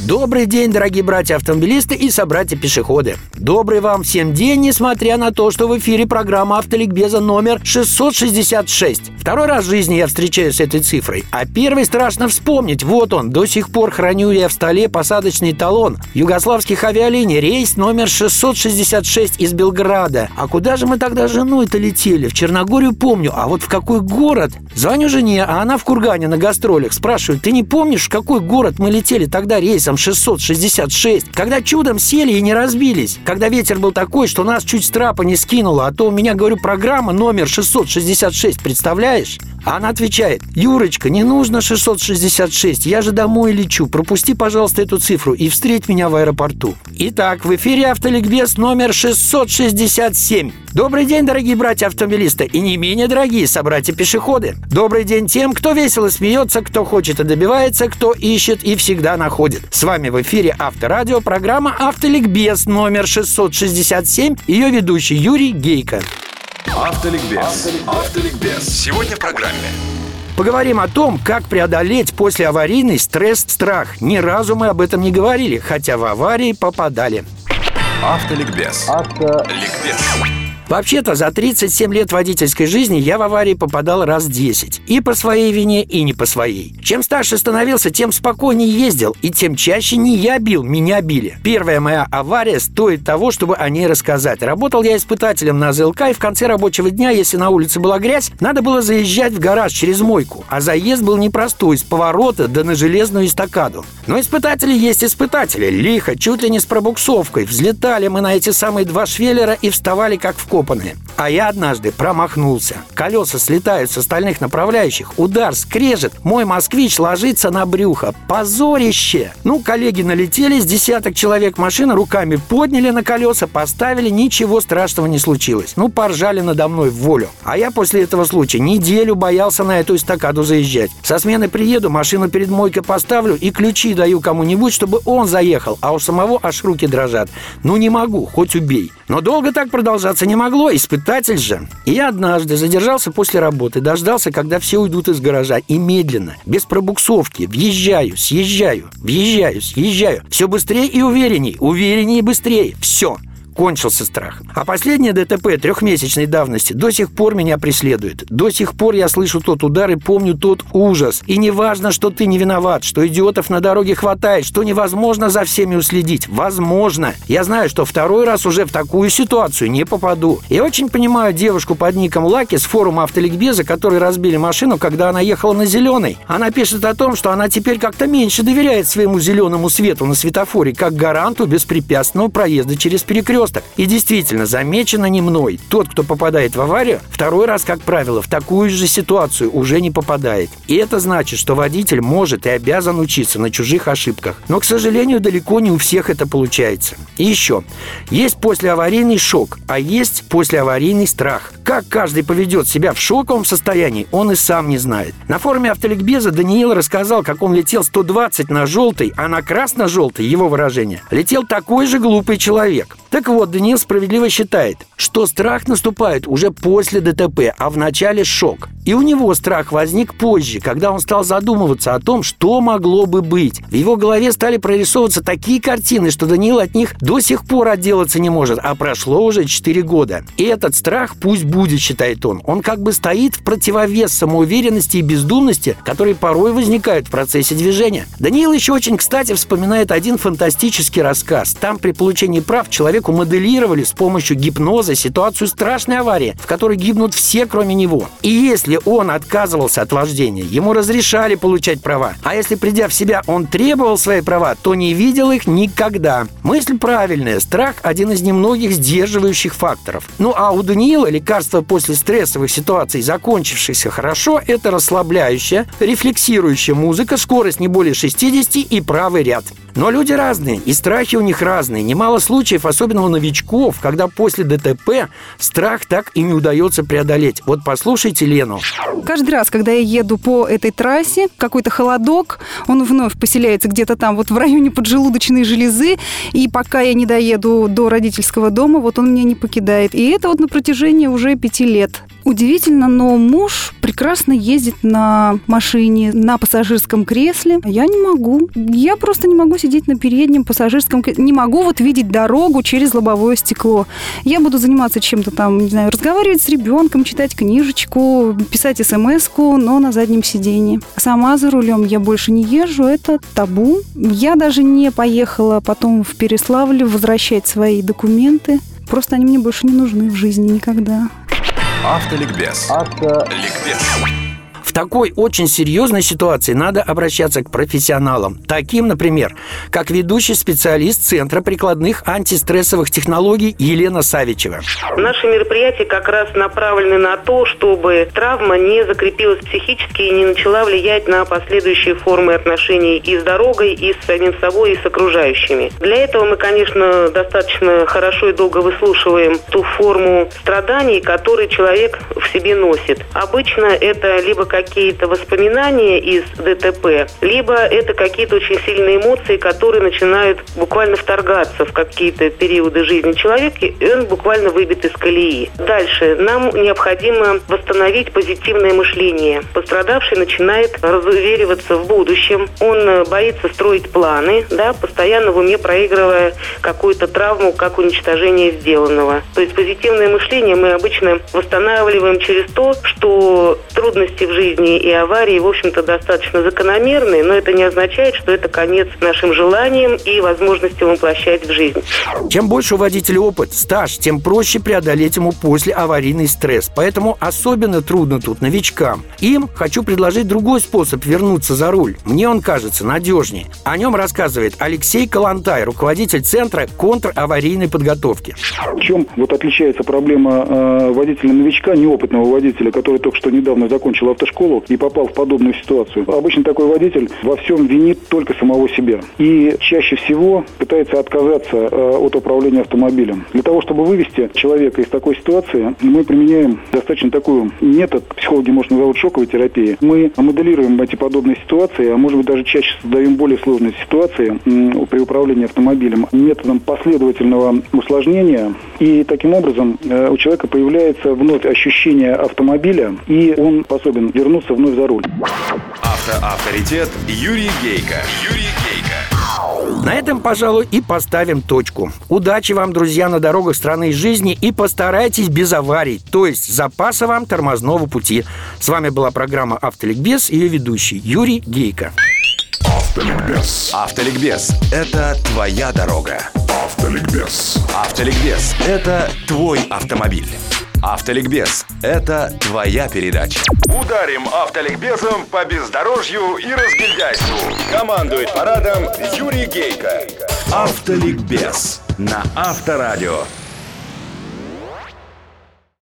Добрый день, дорогие братья-автомобилисты и собратья-пешеходы. Добрый вам всем день, несмотря на то, что в эфире программа «Автоликбеза» номер 666. Второй раз в жизни я встречаюсь с этой цифрой, а первый страшно вспомнить. Вот он, до сих пор храню я в столе посадочный талон югославских авиалиний, рейс номер 666 из Белграда. А куда же мы тогда женой-то летели? В Черногорию помню, а вот в какой город? Звоню жене, а она в Кургане на гастролях. Спрашиваю, ты не помнишь, в какой город мы летели тогда рейсом 666? Когда чудом сели и не разбились? Когда ветер был такой, что нас чуть с трапа не скинуло, а то у меня, говорю, программа номер 666, представляешь? А она отвечает, Юрочка, не нужно 666, я же домой лечу, пропусти, пожалуйста, эту цифру и встреть меня в аэропорту. Итак, в эфире Автоликбез номер 667. Добрый день, дорогие братья-автомобилисты и не менее дорогие собратья-пешеходы. Добрый день тем, кто весело смеется, кто хочет и добивается, кто ищет и всегда находит. С вами в эфире Авторадио, программа Автоликбез номер 667, ее ведущий Юрий Гейко. Автоликбез. Автоликбез. Сегодня в программе. Поговорим о том, как преодолеть послеаварийный стресс-страх. Ни разу мы об этом не говорили, хотя в аварии попадали. Автоликбез. Автоликбез. Вообще-то за 37 лет водительской жизни я в аварии попадал раз 10. И по своей вине, и не по своей. Чем старше становился, тем спокойнее ездил, и тем чаще не я бил, меня били. Первая моя авария стоит того, чтобы о ней рассказать. Работал я испытателем на ЗЛК, и в конце рабочего дня, если на улице была грязь, надо было заезжать в гараж через мойку. А заезд был непростой, с поворота да на железную эстакаду. Но испытатели есть испытатели. Лихо, чуть ли не с пробуксовкой. Взлетали мы на эти самые два швеллера и вставали как вкопанные. А я однажды промахнулся. Колеса слетают с остальных направляющих. Удар скрежет. Мой москвич ложится на брюхо. Позорище! Ну, коллеги налетели, с десяток человек машины руками подняли на колеса, поставили, ничего страшного не случилось. Ну, поржали надо мной в волю. А я после этого случая неделю боялся на эту эстакаду заезжать. Со смены приеду, машину перед мойкой поставлю и ключи даю кому-нибудь, чтобы он заехал, а у самого аж руки дрожат. Ну, не могу, хоть убей. Но долго так продолжаться не могло, испытатель же. И я однажды задержался после работы, дождался, когда все уйдут из гаража, и медленно, без пробуксовки, въезжаю, съезжаю, въезжаю, съезжаю. Все быстрее и уверенней, увереннее и быстрее. Все кончился страх. А последнее ДТП трехмесячной давности до сих пор меня преследует. До сих пор я слышу тот удар и помню тот ужас. И не важно, что ты не виноват, что идиотов на дороге хватает, что невозможно за всеми уследить. Возможно. Я знаю, что второй раз уже в такую ситуацию не попаду. Я очень понимаю девушку под ником Лаки с форума автоликбеза, который разбили машину, когда она ехала на зеленый. Она пишет о том, что она теперь как-то меньше доверяет своему зеленому свету на светофоре, как гаранту беспрепятственного проезда через перекресток перекресток. И действительно, замечено не мной. Тот, кто попадает в аварию, второй раз, как правило, в такую же ситуацию уже не попадает. И это значит, что водитель может и обязан учиться на чужих ошибках. Но, к сожалению, далеко не у всех это получается. И еще. Есть послеаварийный шок, а есть послеаварийный страх. Как каждый поведет себя в шоковом состоянии, он и сам не знает. На форуме автоликбеза Даниил рассказал, как он летел 120 на желтый, а на красно-желтый, его выражение, летел такой же глупый человек. Так вот, Даниил справедливо считает, что страх наступает уже после ДТП, а в начале шок. И у него страх возник позже, когда он стал задумываться о том, что могло бы быть. В его голове стали прорисовываться такие картины, что Даниил от них до сих пор отделаться не может, а прошло уже 4 года. И этот страх пусть будет, считает он. Он как бы стоит в противовес самоуверенности и бездумности, которые порой возникают в процессе движения. Даниил еще очень кстати вспоминает один фантастический рассказ. Там при получении прав человеку моделировали с помощью гипноза ситуацию страшной аварии, в которой гибнут все, кроме него. И если если он отказывался от вождения, ему разрешали получать права. А если придя в себя, он требовал свои права, то не видел их никогда. Мысль правильная. Страх – один из немногих сдерживающих факторов. Ну а у Даниила лекарство после стрессовых ситуаций, закончившихся хорошо, это расслабляющая, рефлексирующая музыка, скорость не более 60 и правый ряд. Но люди разные, и страхи у них разные. Немало случаев, особенно у новичков, когда после ДТП страх так и не удается преодолеть. Вот послушайте Лену. Каждый раз, когда я еду по этой трассе, какой-то холодок, он вновь поселяется где-то там, вот в районе поджелудочной железы, и пока я не доеду до родительского дома, вот он меня не покидает. И это вот на протяжении уже пяти лет. Удивительно, но муж прекрасно ездит на машине, на пассажирском кресле. Я не могу. Я просто не могу сидеть на переднем пассажирском кресле. Не могу вот видеть дорогу через лобовое стекло. Я буду заниматься чем-то там, не знаю, разговаривать с ребенком, читать книжечку, писать смс но на заднем сидении. Сама за рулем я больше не езжу, это табу. Я даже не поехала потом в Переславль возвращать свои документы. Просто они мне больше не нужны в жизни никогда. Автоликбез. Автоликбез. Такой очень серьезной ситуации надо обращаться к профессионалам, таким, например, как ведущий специалист Центра прикладных антистрессовых технологий Елена Савичева. Наши мероприятия как раз направлены на то, чтобы травма не закрепилась психически и не начала влиять на последующие формы отношений и с дорогой, и с самим собой, и с окружающими. Для этого мы, конечно, достаточно хорошо и долго выслушиваем ту форму страданий, которые человек в себе носит. Обычно это либо как какие-то воспоминания из ДТП, либо это какие-то очень сильные эмоции, которые начинают буквально вторгаться в какие-то периоды жизни человека, и он буквально выбит из колеи. Дальше нам необходимо восстановить позитивное мышление. Пострадавший начинает разувериваться в будущем, он боится строить планы, да, постоянно в уме проигрывая какую-то травму, как уничтожение сделанного. То есть позитивное мышление мы обычно восстанавливаем через то, что трудности в жизни жизни и аварии, в общем-то, достаточно закономерны, но это не означает, что это конец нашим желаниям и возможностям воплощать в жизнь. Чем больше у водителя опыт, стаж, тем проще преодолеть ему после аварийный стресс. Поэтому особенно трудно тут новичкам. Им хочу предложить другой способ вернуться за руль. Мне он кажется надежнее. О нем рассказывает Алексей Калантай, руководитель Центра контраварийной подготовки. В чем вот отличается проблема э, водителя-новичка, неопытного водителя, который только что недавно закончил автошколу, школу и попал в подобную ситуацию. Обычно такой водитель во всем винит только самого себя. И чаще всего пытается отказаться э, от управления автомобилем. Для того, чтобы вывести человека из такой ситуации, мы применяем достаточно такой метод, психологи можно называть шоковой терапией. Мы моделируем эти подобные ситуации, а может быть даже чаще создаем более сложные ситуации при управлении автомобилем методом последовательного усложнения. И таким образом э, у человека появляется вновь ощущение автомобиля, и он способен вернуться вновь за руль. Автоавторитет Юрий Гейко. Юрий Гейко. На этом, пожалуй, и поставим точку. Удачи вам, друзья, на дорогах страны и жизни и постарайтесь без аварий, то есть запаса вам тормозного пути. С вами была программа «Автоликбез» и ее ведущий Юрий Гейко. Автоликбез. Автоликбез – это твоя дорога. Автоликбез. Автоликбез – это твой автомобиль. Автоликбез – это твоя передача. Ударим автоликбезом по бездорожью и разгильдяйству. Командует парадом Юрий Гейко. Автоликбез на Авторадио.